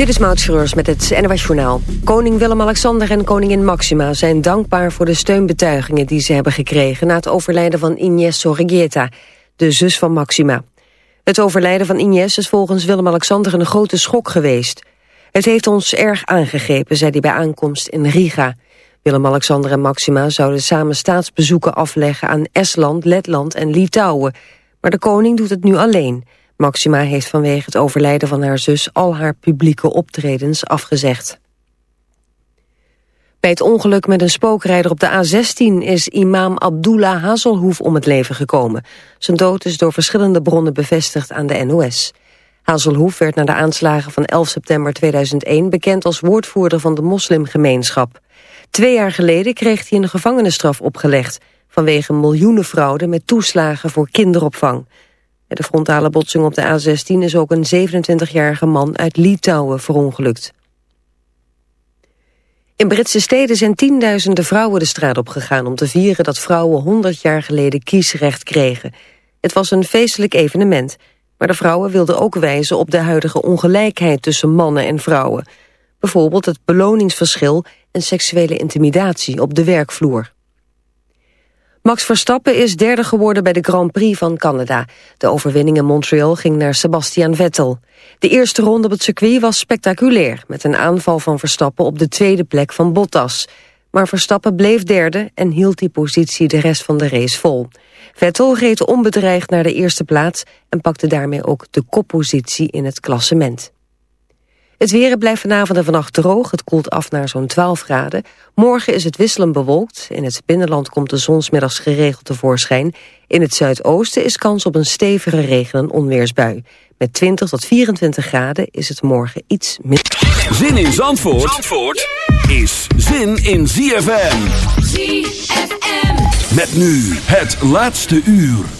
Dit is Maud Schreurs met het NWS Journaal. Koning Willem-Alexander en koningin Maxima zijn dankbaar voor de steunbetuigingen die ze hebben gekregen na het overlijden van Ines Sorregieta, de zus van Maxima. Het overlijden van Ines is volgens Willem-Alexander een grote schok geweest. Het heeft ons erg aangegrepen, zei hij bij aankomst in Riga. Willem-Alexander en Maxima zouden samen staatsbezoeken afleggen aan Estland, Letland en Litouwen. Maar de koning doet het nu alleen... Maxima heeft vanwege het overlijden van haar zus al haar publieke optredens afgezegd. Bij het ongeluk met een spookrijder op de A16 is imam Abdullah Hazelhoef om het leven gekomen. Zijn dood is door verschillende bronnen bevestigd aan de NOS. Hazelhoef werd na de aanslagen van 11 september 2001 bekend als woordvoerder van de moslimgemeenschap. Twee jaar geleden kreeg hij een gevangenisstraf opgelegd vanwege miljoenenfraude met toeslagen voor kinderopvang. Bij de frontale botsing op de A16 is ook een 27-jarige man uit Litouwen verongelukt. In Britse steden zijn tienduizenden vrouwen de straat op gegaan om te vieren dat vrouwen 100 jaar geleden kiesrecht kregen. Het was een feestelijk evenement, maar de vrouwen wilden ook wijzen op de huidige ongelijkheid tussen mannen en vrouwen. Bijvoorbeeld het beloningsverschil en seksuele intimidatie op de werkvloer. Max Verstappen is derde geworden bij de Grand Prix van Canada. De overwinning in Montreal ging naar Sebastian Vettel. De eerste ronde op het circuit was spectaculair... met een aanval van Verstappen op de tweede plek van Bottas. Maar Verstappen bleef derde en hield die positie de rest van de race vol. Vettel reed onbedreigd naar de eerste plaats... en pakte daarmee ook de koppositie in het klassement. Het weer blijft vanavond en vannacht droog. Het koelt af naar zo'n 12 graden. Morgen is het wisselend bewolkt. In het binnenland komt de zonsmiddags geregeld tevoorschijn. In het zuidoosten is kans op een stevige regen- en onweersbui. Met 20 tot 24 graden is het morgen iets minder. Zin in Zandvoort, Zandvoort is zin in ZFM. ZFM. Met nu het laatste uur.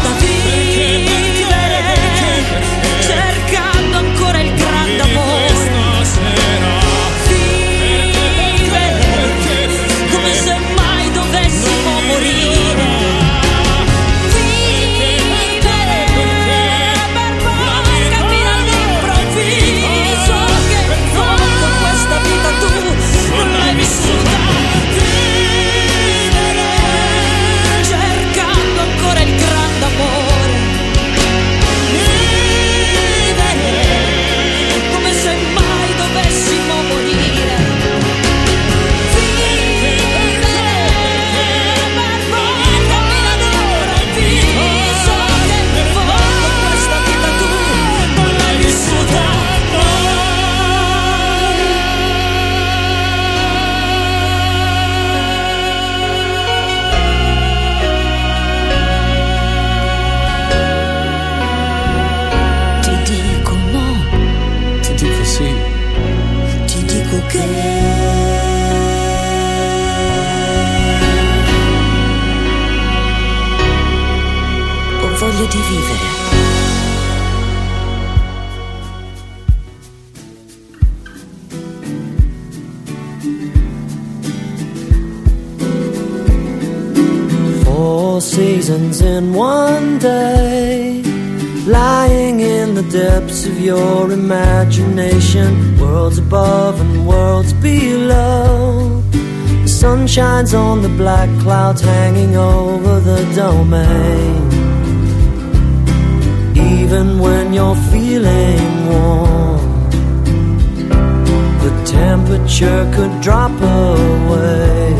temperature could drop away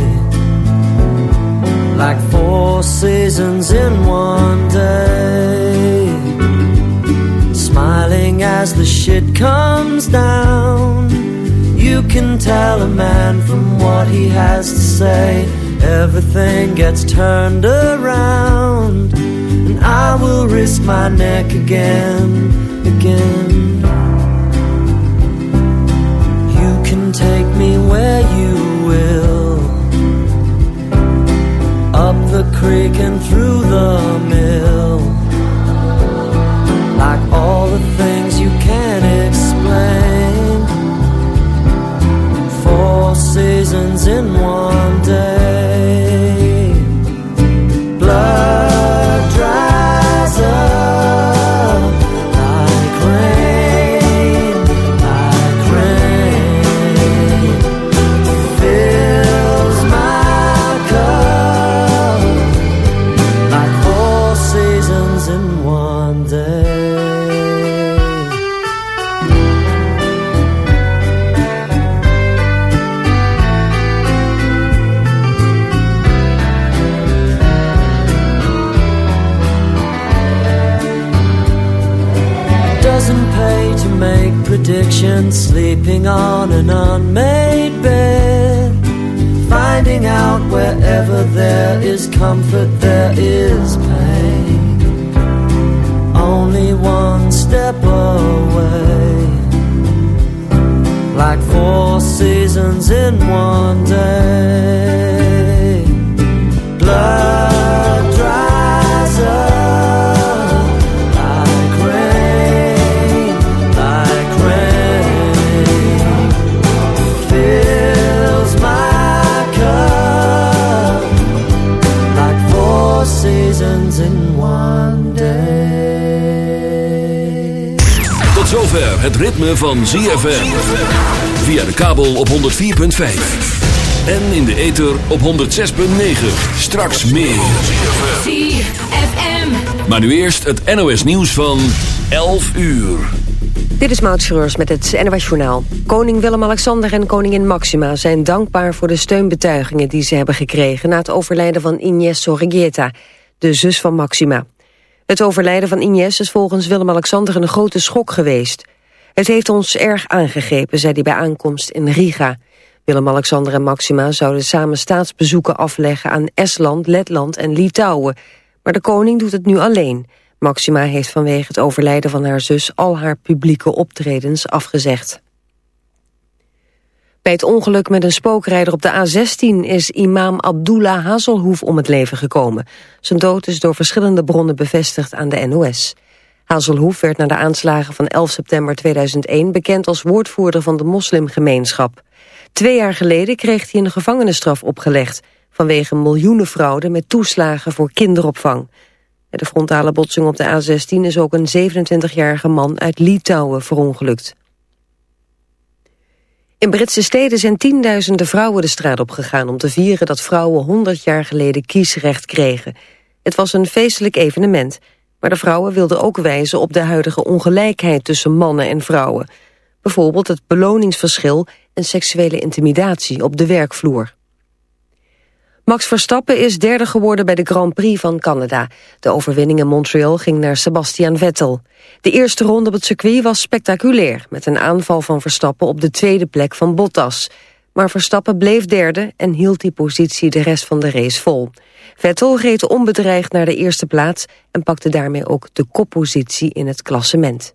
like four seasons in one day. Smiling as the shit comes down. You can tell a man from what he has to say. Everything gets turned around. And I will risk my neck again, again. creaking through the mist. ZFM. Via de kabel op 104.5. En in de ether op 106.9. Straks meer. ZFM. Maar nu eerst het NOS nieuws van 11 uur. Dit is Maud Schreurs met het NOS Journaal. Koning Willem-Alexander en koningin Maxima zijn dankbaar voor de steunbetuigingen die ze hebben gekregen na het overlijden van Ines Sorregieta, de zus van Maxima. Het overlijden van Ines is volgens Willem-Alexander een grote schok geweest. Het heeft ons erg aangegrepen, zei hij bij aankomst in Riga. Willem-Alexander en Maxima zouden samen staatsbezoeken afleggen aan Estland, Letland en Litouwen. Maar de koning doet het nu alleen. Maxima heeft vanwege het overlijden van haar zus al haar publieke optredens afgezegd. Bij het ongeluk met een spookrijder op de A16 is imam Abdullah Hazelhoef om het leven gekomen. Zijn dood is door verschillende bronnen bevestigd aan de NOS. Hazelhoef werd na de aanslagen van 11 september 2001 bekend als woordvoerder van de moslimgemeenschap. Twee jaar geleden kreeg hij een gevangenisstraf opgelegd vanwege miljoenenfraude met toeslagen voor kinderopvang. Bij de frontale botsing op de A16 is ook een 27-jarige man uit Litouwen verongelukt. In Britse steden zijn tienduizenden vrouwen de straat op gegaan om te vieren dat vrouwen 100 jaar geleden kiesrecht kregen. Het was een feestelijk evenement, maar de vrouwen wilden ook wijzen op de huidige ongelijkheid tussen mannen en vrouwen. Bijvoorbeeld het beloningsverschil en seksuele intimidatie op de werkvloer. Max Verstappen is derde geworden bij de Grand Prix van Canada. De overwinning in Montreal ging naar Sebastian Vettel. De eerste ronde op het circuit was spectaculair... met een aanval van Verstappen op de tweede plek van Bottas. Maar Verstappen bleef derde en hield die positie de rest van de race vol. Vettel reed onbedreigd naar de eerste plaats... en pakte daarmee ook de koppositie in het klassement.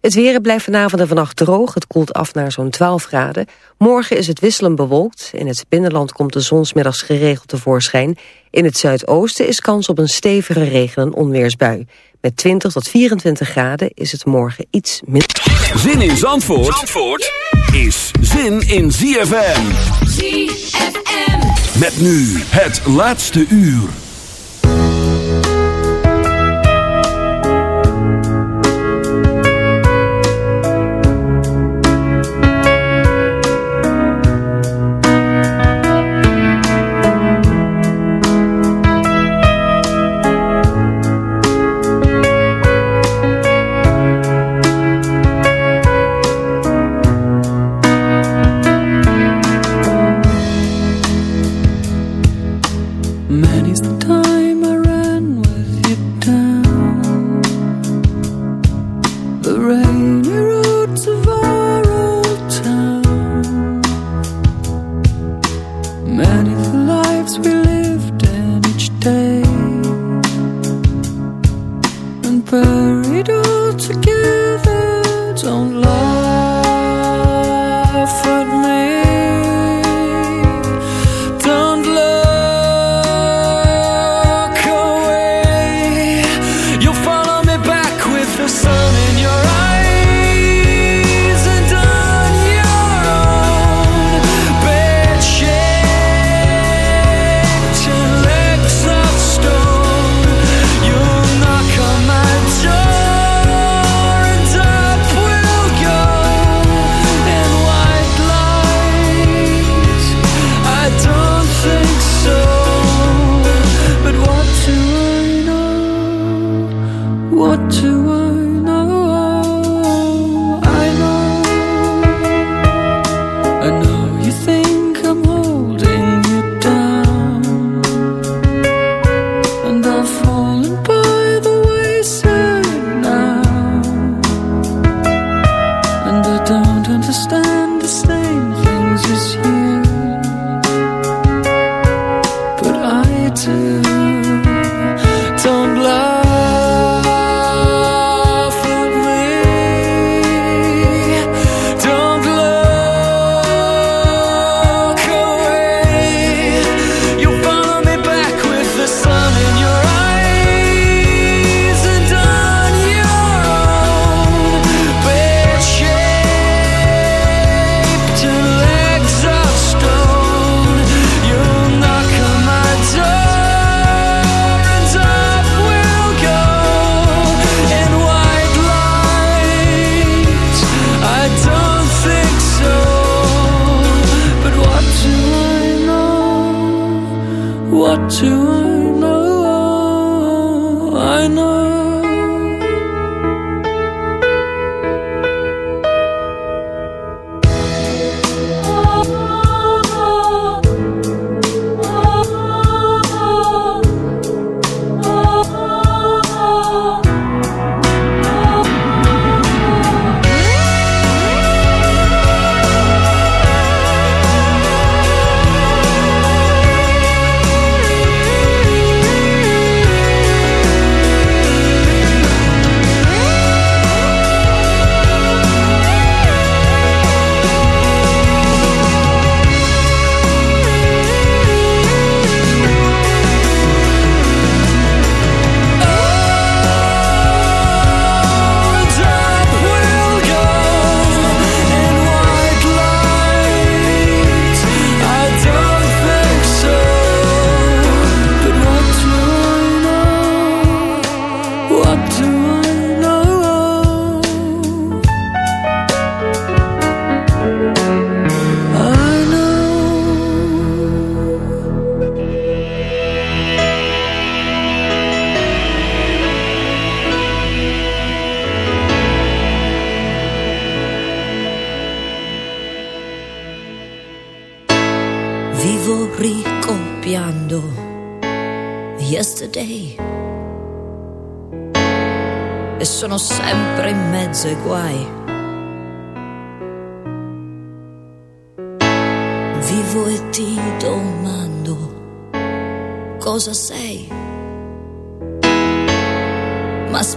Het weer blijft vanavond en vannacht droog. Het koelt af naar zo'n 12 graden. Morgen is het wisselend bewolkt. In het binnenland komt de zonsmiddags geregeld tevoorschijn. In het zuidoosten is kans op een stevige regen- en onweersbui. Met 20 tot 24 graden is het morgen iets minder. Zin in Zandvoort, Zandvoort is zin in ZFM. ZFM. Met nu het laatste uur.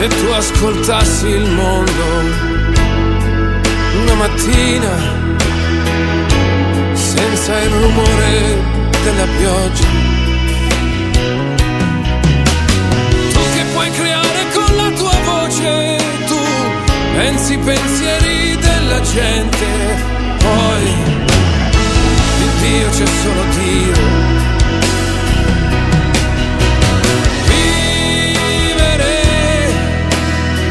Se tu ascoltassi il mondo una mattina senza il rumore della pioggia. Tu che puoi creare con la tua voce, tu pensi i pensieri della gente, poi di Dio c'è solo Dio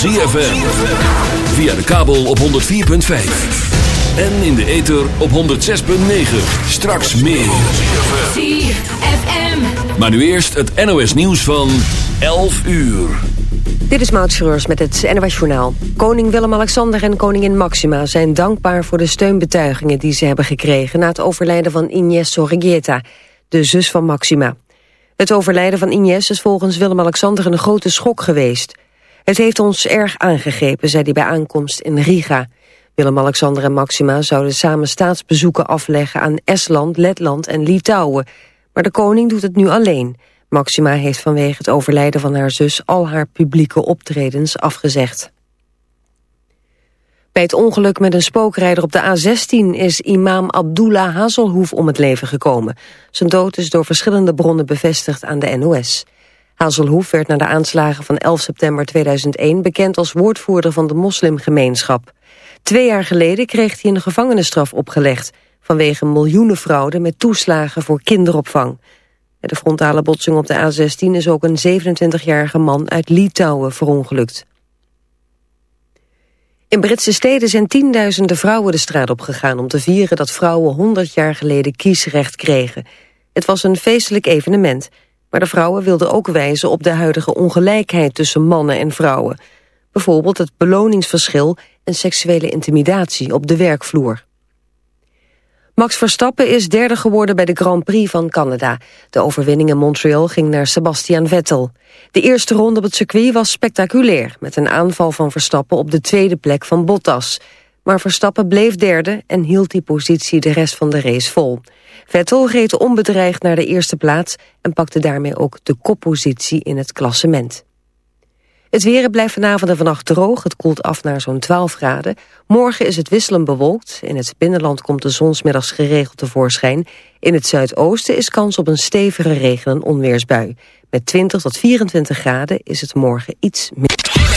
ZFM. Via de kabel op 104.5. En in de ether op 106.9. Straks meer. ZFM. Maar nu eerst het NOS nieuws van 11 uur. Dit is Maud Schreurs met het NOS Journaal. Koning Willem-Alexander en koningin Maxima zijn dankbaar voor de steunbetuigingen die ze hebben gekregen na het overlijden van Ines Sorregieta, de zus van Maxima. Het overlijden van Ines is volgens Willem-Alexander een grote schok geweest. Het heeft ons erg aangegrepen, zei hij bij aankomst in Riga. Willem-Alexander en Maxima zouden samen staatsbezoeken afleggen aan Estland, Letland en Litouwen. Maar de koning doet het nu alleen. Maxima heeft vanwege het overlijden van haar zus al haar publieke optredens afgezegd. Bij het ongeluk met een spookrijder op de A16 is imam Abdullah Hazelhoef om het leven gekomen. Zijn dood is door verschillende bronnen bevestigd aan de NOS. Hazelhoef werd na de aanslagen van 11 september 2001 bekend als woordvoerder van de moslimgemeenschap. Twee jaar geleden kreeg hij een gevangenisstraf opgelegd vanwege miljoenenfraude met toeslagen voor kinderopvang. Bij de frontale botsing op de A16 is ook een 27-jarige man uit Litouwen verongelukt. In Britse steden zijn tienduizenden vrouwen de straat op gegaan om te vieren dat vrouwen 100 jaar geleden kiesrecht kregen. Het was een feestelijk evenement, maar de vrouwen wilden ook wijzen op de huidige ongelijkheid tussen mannen en vrouwen. Bijvoorbeeld het beloningsverschil en seksuele intimidatie op de werkvloer. Max Verstappen is derde geworden bij de Grand Prix van Canada. De overwinning in Montreal ging naar Sebastian Vettel. De eerste ronde op het circuit was spectaculair... met een aanval van Verstappen op de tweede plek van Bottas. Maar Verstappen bleef derde en hield die positie de rest van de race vol. Vettel reed onbedreigd naar de eerste plaats... en pakte daarmee ook de koppositie in het klassement. Het weer blijft vanavond en vannacht droog. Het koelt af naar zo'n 12 graden. Morgen is het wisselend bewolkt. In het binnenland komt de zonsmiddags geregeld tevoorschijn. In het zuidoosten is kans op een stevige regen- en onweersbui. Met 20 tot 24 graden is het morgen iets minder.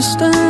understand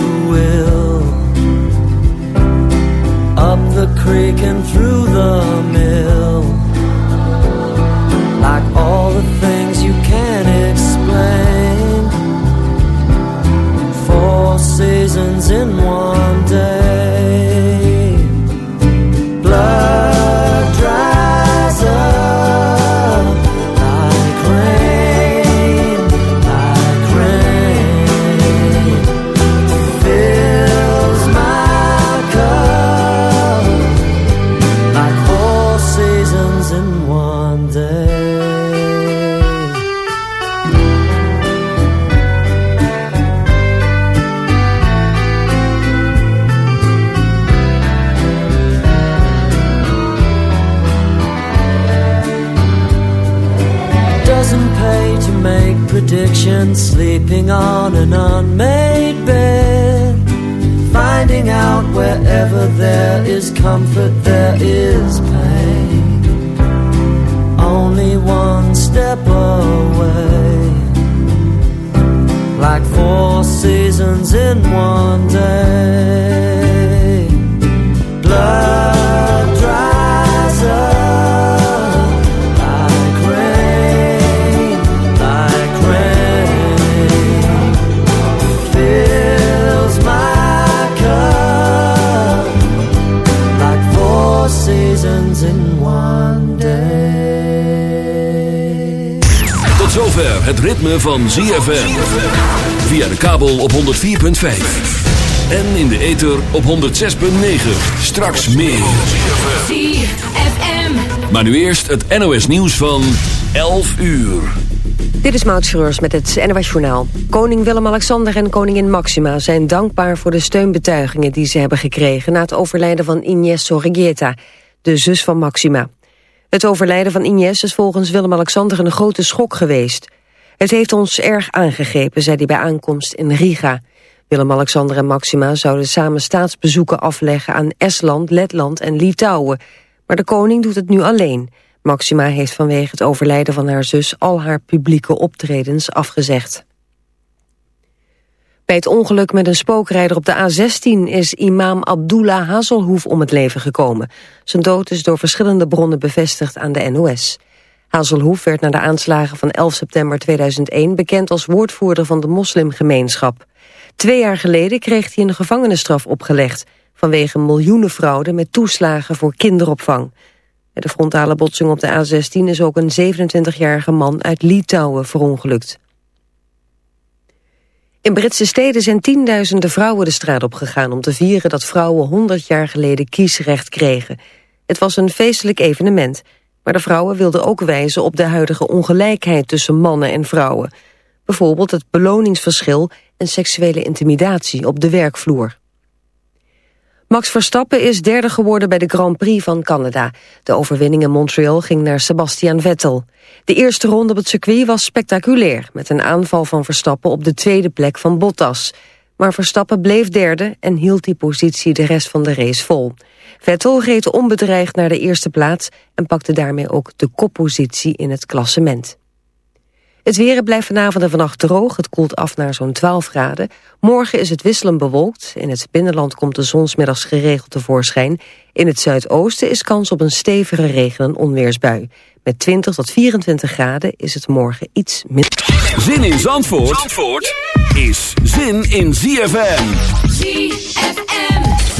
and through the mill. Like all the things you can't explain. Four seasons in one day. Van ZFM. Via de kabel op 104.5. En in de ether op 106.9. Straks meer. ZFM. Maar nu eerst het NOS nieuws van 11 uur. Dit is Maud Schreurs met het NWS Journaal. Koning Willem-Alexander en koningin Maxima zijn dankbaar voor de steunbetuigingen die ze hebben gekregen na het overlijden van Ines Sorregieta, de zus van Maxima. Het overlijden van Ines is volgens Willem-Alexander een grote schok geweest. Het heeft ons erg aangegrepen, zei hij bij aankomst in Riga. Willem-Alexander en Maxima zouden samen staatsbezoeken afleggen aan Estland, Letland en Litouwen. Maar de koning doet het nu alleen... Maxima heeft vanwege het overlijden van haar zus al haar publieke optredens afgezegd. Bij het ongeluk met een spookrijder op de A16 is imam Abdullah Hazelhoef om het leven gekomen. Zijn dood is door verschillende bronnen bevestigd aan de NOS. Hazelhoef werd na de aanslagen van 11 september 2001 bekend als woordvoerder van de moslimgemeenschap. Twee jaar geleden kreeg hij een gevangenisstraf opgelegd vanwege miljoenenfraude met toeslagen voor kinderopvang. Bij de frontale botsing op de A16 is ook een 27-jarige man uit Litouwen verongelukt. In Britse steden zijn tienduizenden vrouwen de straat op gegaan om te vieren dat vrouwen 100 jaar geleden kiesrecht kregen. Het was een feestelijk evenement, maar de vrouwen wilden ook wijzen op de huidige ongelijkheid tussen mannen en vrouwen. Bijvoorbeeld het beloningsverschil en seksuele intimidatie op de werkvloer. Max Verstappen is derde geworden bij de Grand Prix van Canada. De overwinning in Montreal ging naar Sebastian Vettel. De eerste ronde op het circuit was spectaculair... met een aanval van Verstappen op de tweede plek van Bottas. Maar Verstappen bleef derde en hield die positie de rest van de race vol. Vettel reed onbedreigd naar de eerste plaats... en pakte daarmee ook de koppositie in het klassement. Het weer blijft vanavond en vannacht droog. Het koelt af naar zo'n 12 graden. Morgen is het wisselend bewolkt. In het binnenland komt de zonsmiddags geregeld tevoorschijn. In het zuidoosten is kans op een stevige regen- en onweersbui. Met 20 tot 24 graden is het morgen iets minder. Zin in Zandvoort, Zandvoort is zin in ZFM. ZFM.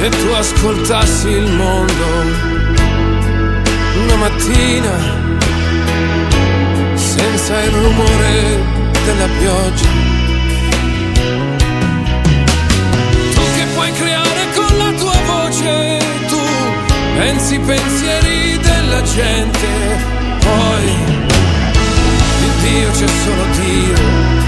Se tu ascoltassi il mondo una mattina senza il rumore della pioggia. Tu che puoi creare con la tua voce, tu pensi i pensieri della gente, poi di Dio c'è solo Dio.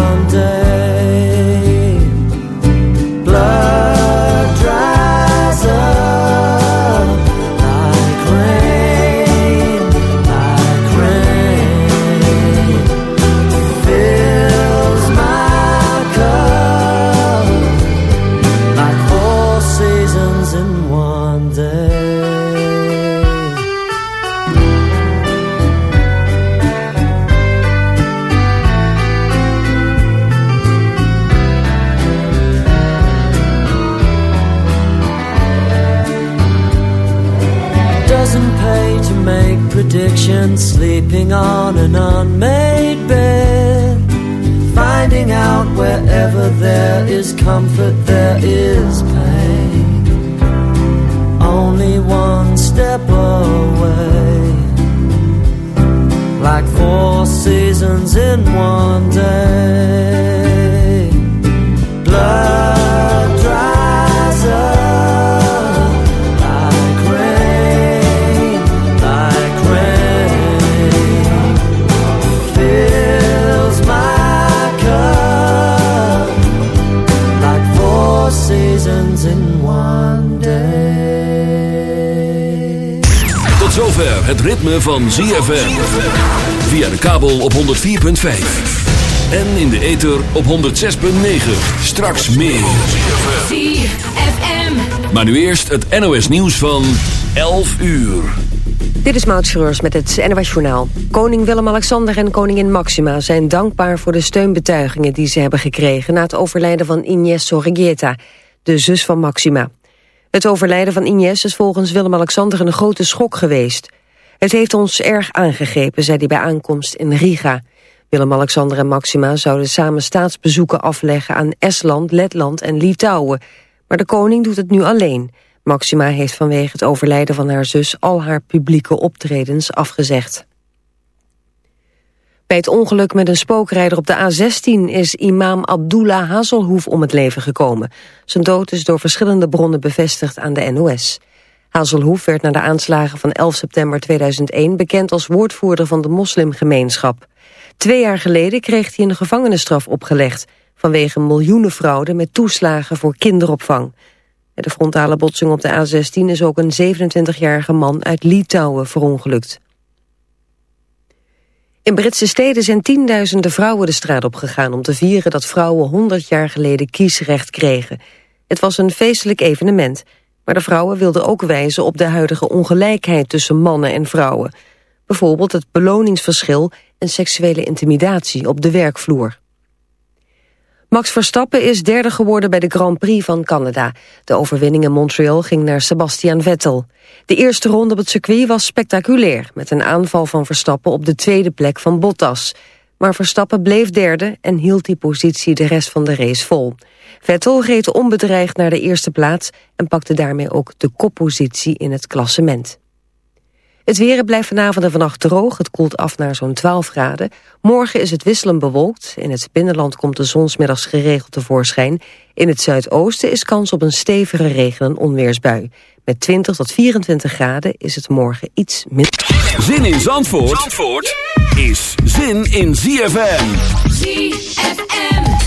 sleeping on and. Van ZFM. Via de kabel op 104.5. En in de ether op 106.9. Straks meer. ZFM. Maar nu eerst het NOS nieuws van 11 uur. Dit is Maud Schreurs met het NOS Journaal. Koning Willem-Alexander en koningin Maxima zijn dankbaar voor de steunbetuigingen die ze hebben gekregen na het overlijden van Ines Sorregieta, de zus van Maxima. Het overlijden van Ines is volgens Willem-Alexander een grote schok geweest. Het heeft ons erg aangegrepen, zei hij bij aankomst in Riga. Willem-Alexander en Maxima zouden samen staatsbezoeken afleggen aan Estland, Letland en Litouwen. Maar de koning doet het nu alleen. Maxima heeft vanwege het overlijden van haar zus al haar publieke optredens afgezegd. Bij het ongeluk met een spookrijder op de A16 is imam Abdullah Hazelhoef om het leven gekomen. Zijn dood is door verschillende bronnen bevestigd aan de NOS. Hazelhoef werd na de aanslagen van 11 september 2001 bekend als woordvoerder van de moslimgemeenschap. Twee jaar geleden kreeg hij een gevangenisstraf opgelegd vanwege miljoenenfraude met toeslagen voor kinderopvang. Bij de frontale botsing op de A16 is ook een 27-jarige man uit Litouwen verongelukt. In Britse steden zijn tienduizenden vrouwen de straat op gegaan om te vieren dat vrouwen 100 jaar geleden kiesrecht kregen. Het was een feestelijk evenement, maar de vrouwen wilden ook wijzen op de huidige ongelijkheid tussen mannen en vrouwen. Bijvoorbeeld het beloningsverschil en seksuele intimidatie op de werkvloer. Max Verstappen is derde geworden bij de Grand Prix van Canada. De overwinning in Montreal ging naar Sebastian Vettel. De eerste ronde op het circuit was spectaculair... met een aanval van Verstappen op de tweede plek van Bottas. Maar Verstappen bleef derde en hield die positie de rest van de race vol. Vettel reed onbedreigd naar de eerste plaats... en pakte daarmee ook de koppositie in het klassement. Het weer blijft vanavond en vannacht droog. Het koelt af naar zo'n 12 graden. Morgen is het wisselend bewolkt. In het binnenland komt de zonsmiddags geregeld tevoorschijn. In het zuidoosten is kans op een stevige regen- en onweersbui. Met 20 tot 24 graden is het morgen iets minder. Zin in Zandvoort, Zandvoort is zin in ZFM. ZFM.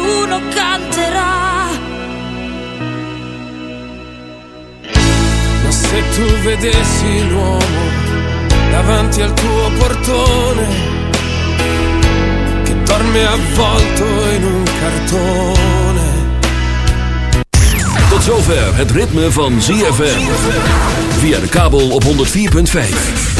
Nessuno canterà. Ma se tu vedessi l'uomo davanti al tuo portone che dorme avvolto in un cartone tot zover het ritme van ZFM. Via de kabel op 104.5.